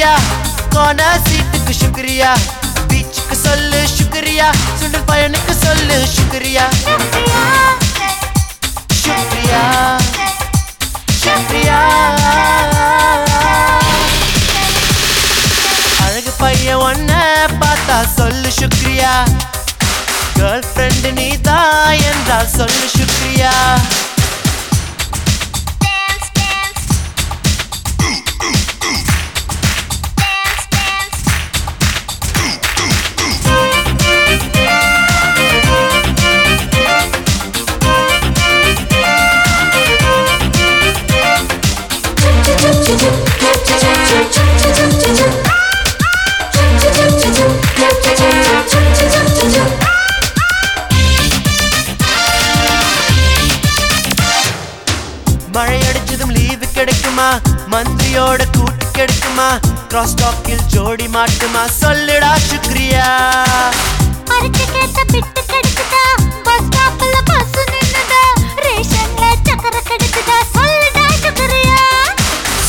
சுக்ரியா gonna சீட்டுக்கு சுக்ரியா பீச்சுக்கு சொல்லு சுக்ரியா சுண்டல் பயனுக்கு சொல்லு சுக்ரியா சுக்ரியா சுக்ரியா அழகு பையன் ஒன்ன பார்த்தா சொல்லு சுக்ரியா கேர்ள் ஃப்ரெண்டு நீ தான் என்றால் சொல்லு மழை அடிச்சதும் லீவு கிடைக்குமா? மந்திரியோட கூட்டு கிடைக்குமா? கிராஸ் டாக்கில் ஜோடி மாட்டுமா? சொல்லுடா சுக்ரியா.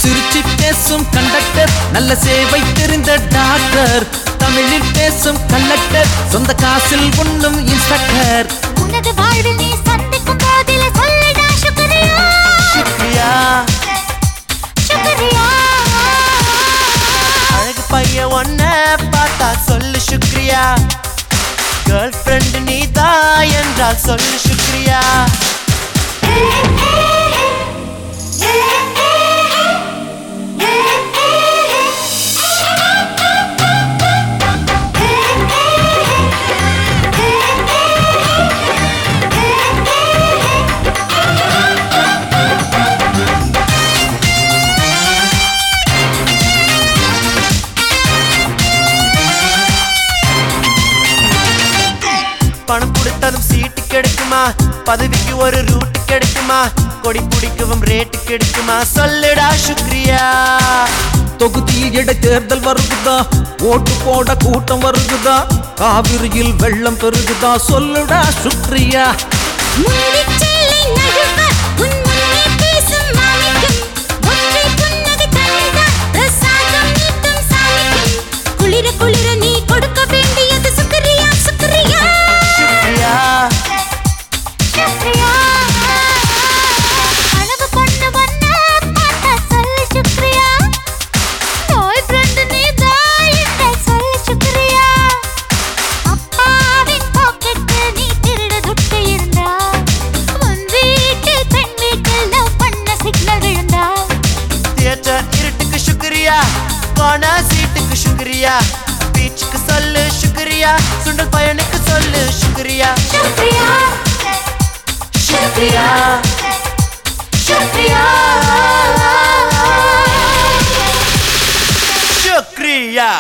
சிரிச்சு பேசும் கண்டக்டர் நல்ல சேவை தெரிந்த டாக்டர் தமிழில் பேசும் கண்டக்டர் சொந்த காசில் உண்ணும் இன்ஸ்பெக்டர் உனது வாழ்வில் நீ சந்திக்கும் அழகு ஒன்ன பார்த்தா சொல்லு சுக்ரியா. கேர்ள் ஃப்ரெண்ட் நீ தான் என்றால் சொல்லு சுக்ரியா. கொடுத்ததும் சீட்டு கிடைக்குமா? பதவிக்கு ஒரு ரூட் கிடைக்குமா? கொடி பிடிக்கவும் ரேட்டு கிடைக்குமா? சொல்லுடா சுக்ரியா. தொகுதியில் இடைத்தேர்தல் வருகுதா ஓட்டு போட கூட்டம் வருகுதா காவிரியில் வெள்ளம் பெருகுதா சொல்லுடா சுக்ரியா. சுக்ரியா? கோனா சீட்டுக்கு சுக்ரியா? பீச்சுக்கு சொல்லு சுக்ரியா? சுண்டல் பயனுக்கு சொல்லு சுக்ரியா? சுக்ரியா? சுக்ரியா? சுக்ரியா? சுக்ரியா.